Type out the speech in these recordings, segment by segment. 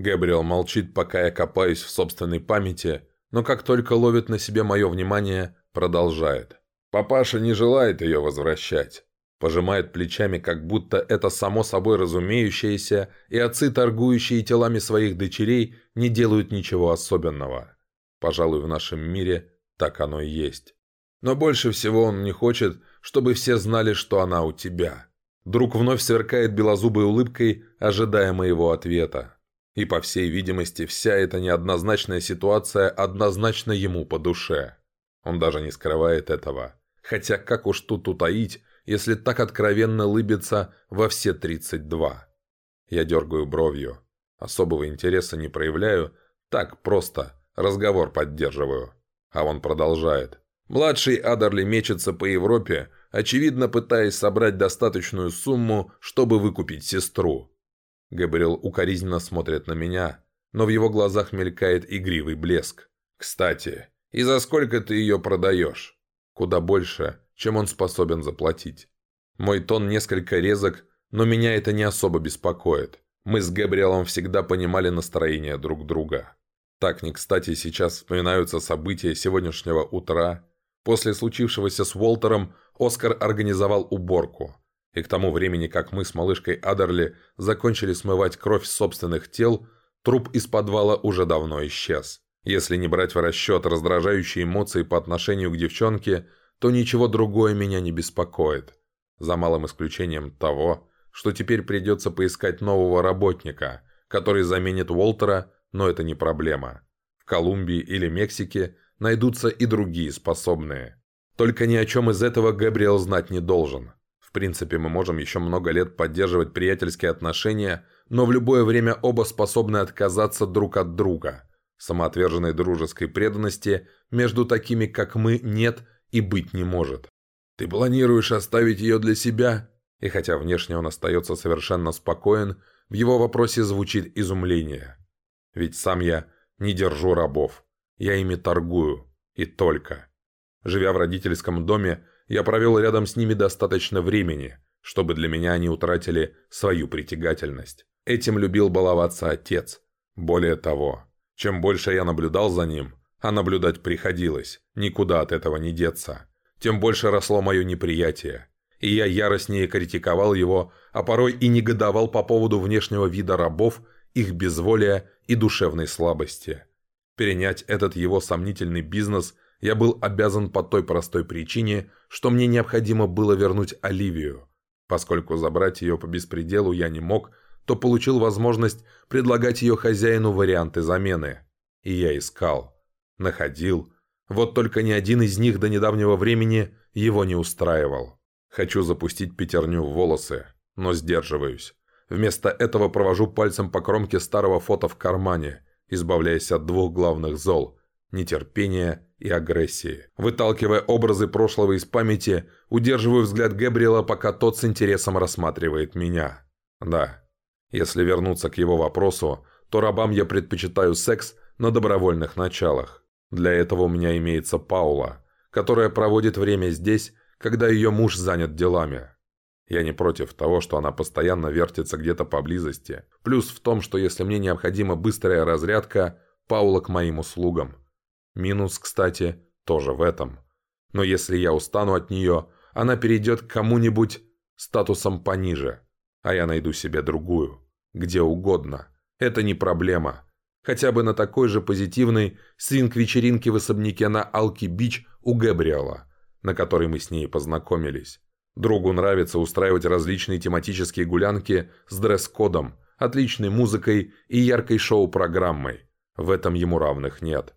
Габриэл молчит, пока я копаюсь в собственной памяти, но как только ловит на себе мое внимание, продолжает. Папаша не желает ее возвращать. Пожимает плечами, как будто это само собой разумеющееся, и отцы, торгующие телами своих дочерей, не делают ничего особенного. Пожалуй, в нашем мире так оно и есть. Но больше всего он не хочет, чтобы все знали, что она у тебя. Друг вновь сверкает белозубой улыбкой, ожидая моего ответа. И, по всей видимости, вся эта неоднозначная ситуация однозначно ему по душе. Он даже не скрывает этого. Хотя как уж тут утаить, если так откровенно лыбится во все 32? Я дергаю бровью. Особого интереса не проявляю, так просто, разговор поддерживаю. А он продолжает. Младший Адерли мечется по Европе, очевидно пытаясь собрать достаточную сумму, чтобы выкупить сестру. Габриэл укоризненно смотрит на меня, но в его глазах мелькает игривый блеск. «Кстати, и за сколько ты ее продаешь?» «Куда больше, чем он способен заплатить». Мой тон несколько резок, но меня это не особо беспокоит. Мы с Габриэлом всегда понимали настроение друг друга. Так не кстати сейчас вспоминаются события сегодняшнего утра, После случившегося с Уолтером Оскар организовал уборку. И к тому времени, как мы с малышкой Адерли закончили смывать кровь собственных тел, труп из подвала уже давно исчез. Если не брать в расчет раздражающие эмоции по отношению к девчонке, то ничего другое меня не беспокоит. За малым исключением того, что теперь придется поискать нового работника, который заменит Уолтера, но это не проблема. В Колумбии или Мексике – найдутся и другие способные. Только ни о чем из этого Габриэл знать не должен. В принципе, мы можем еще много лет поддерживать приятельские отношения, но в любое время оба способны отказаться друг от друга. Самоотверженной дружеской преданности между такими, как мы, нет и быть не может. «Ты планируешь оставить ее для себя?» И хотя внешне он остается совершенно спокоен, в его вопросе звучит изумление. Ведь сам я не держу рабов. Я ими торгую. И только. Живя в родительском доме, я провел рядом с ними достаточно времени, чтобы для меня они утратили свою притягательность. Этим любил баловаться отец. Более того, чем больше я наблюдал за ним, а наблюдать приходилось, никуда от этого не деться, тем больше росло мое неприятие. И я яростнее критиковал его, а порой и негодовал по поводу внешнего вида рабов, их безволия и душевной слабости. Перенять этот его сомнительный бизнес я был обязан по той простой причине, что мне необходимо было вернуть Оливию. Поскольку забрать ее по беспределу я не мог, то получил возможность предлагать ее хозяину варианты замены. И я искал. Находил. Вот только ни один из них до недавнего времени его не устраивал. Хочу запустить пятерню в волосы, но сдерживаюсь. Вместо этого провожу пальцем по кромке старого фото в кармане – избавляясь от двух главных зол – нетерпения и агрессии. Выталкивая образы прошлого из памяти, удерживаю взгляд Габриэла, пока тот с интересом рассматривает меня. Да, если вернуться к его вопросу, то рабам я предпочитаю секс на добровольных началах. Для этого у меня имеется Паула, которая проводит время здесь, когда ее муж занят делами. Я не против того, что она постоянно вертится где-то поблизости. Плюс в том, что если мне необходима быстрая разрядка, Паула к моим услугам. Минус, кстати, тоже в этом. Но если я устану от нее, она перейдет к кому-нибудь статусом пониже, а я найду себе другую, где угодно. Это не проблема. Хотя бы на такой же позитивной свинг-вечеринке в особняке на Алки-Бич у Габриэла, на которой мы с ней познакомились. Другу нравится устраивать различные тематические гулянки с дресс-кодом, отличной музыкой и яркой шоу-программой. В этом ему равных нет.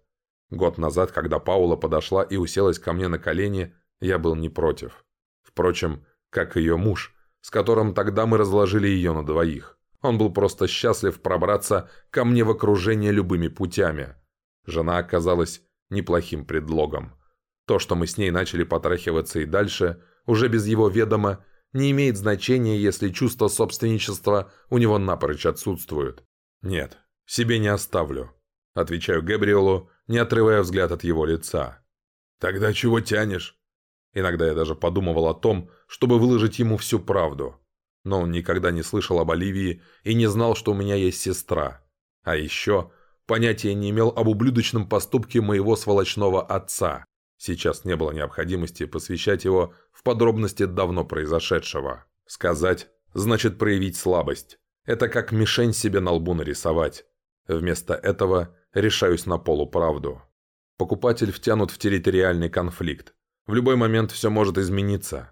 Год назад, когда Паула подошла и уселась ко мне на колени, я был не против. Впрочем, как ее муж, с которым тогда мы разложили ее на двоих. Он был просто счастлив пробраться ко мне в окружение любыми путями. Жена оказалась неплохим предлогом. То, что мы с ней начали потрахиваться и дальше – уже без его ведома, не имеет значения, если чувство собственничества у него напрочь отсутствует. «Нет, себе не оставлю», – отвечаю Габриэлу, не отрывая взгляд от его лица. «Тогда чего тянешь?» Иногда я даже подумывал о том, чтобы выложить ему всю правду. Но он никогда не слышал об Оливии и не знал, что у меня есть сестра. А еще понятия не имел об ублюдочном поступке моего сволочного отца. Сейчас не было необходимости посвящать его в подробности давно произошедшего. Сказать значит проявить слабость. Это как мишень себе на лбу нарисовать. Вместо этого решаюсь на полуправду. Покупатель втянут в территориальный конфликт. В любой момент все может измениться.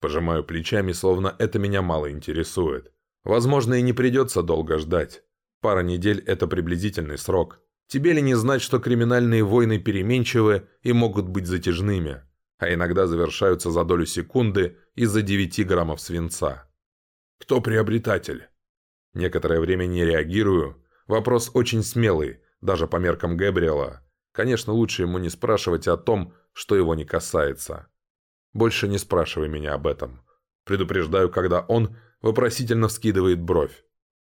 Пожимаю плечами, словно это меня мало интересует. Возможно, и не придется долго ждать. Пара недель – это приблизительный срок. Тебе ли не знать, что криминальные войны переменчивы и могут быть затяжными, а иногда завершаются за долю секунды из-за 9 граммов свинца. Кто приобретатель? Некоторое время не реагирую. Вопрос очень смелый, даже по меркам Габриэла. Конечно, лучше ему не спрашивать о том, что его не касается. Больше не спрашивай меня об этом. Предупреждаю, когда он вопросительно вскидывает бровь.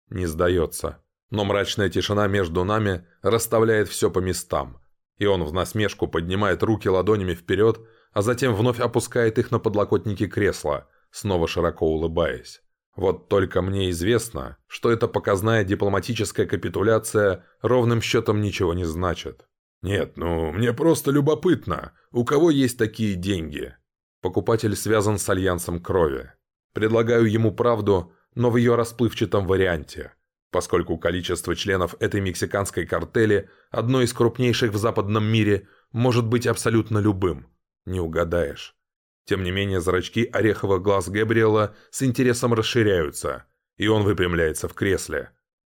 Не сдается. Но мрачная тишина между нами расставляет все по местам. И он в насмешку поднимает руки ладонями вперед, а затем вновь опускает их на подлокотники кресла, снова широко улыбаясь. Вот только мне известно, что эта показная дипломатическая капитуляция ровным счетом ничего не значит. «Нет, ну, мне просто любопытно, у кого есть такие деньги?» Покупатель связан с альянсом крови. Предлагаю ему правду, но в ее расплывчатом варианте, поскольку количество членов этой мексиканской картели, одной из крупнейших в западном мире, может быть абсолютно любым. Не угадаешь. Тем не менее, зрачки ореховых глаз Габриэла с интересом расширяются, и он выпрямляется в кресле.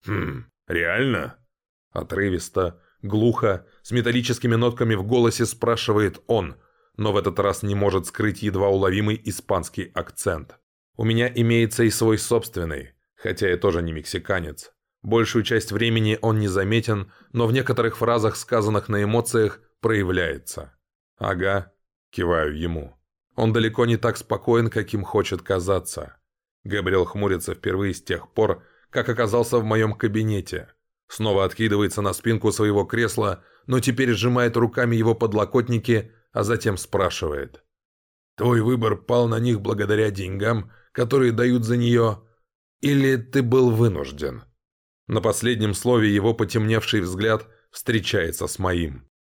«Хм, реально?» Отрывисто, глухо, с металлическими нотками в голосе спрашивает он, но в этот раз не может скрыть едва уловимый испанский акцент. «У меня имеется и свой собственный, хотя я тоже не мексиканец. Большую часть времени он незаметен, но в некоторых фразах, сказанных на эмоциях, проявляется. «Ага», – киваю ему. Он далеко не так спокоен, каким хочет казаться. Габриэл хмурится впервые с тех пор, как оказался в моем кабинете. Снова откидывается на спинку своего кресла, но теперь сжимает руками его подлокотники, а затем спрашивает. «Твой выбор пал на них благодаря деньгам, которые дают за нее, или ты был вынужден?» На последнем слове его потемневший взгляд встречается с моим.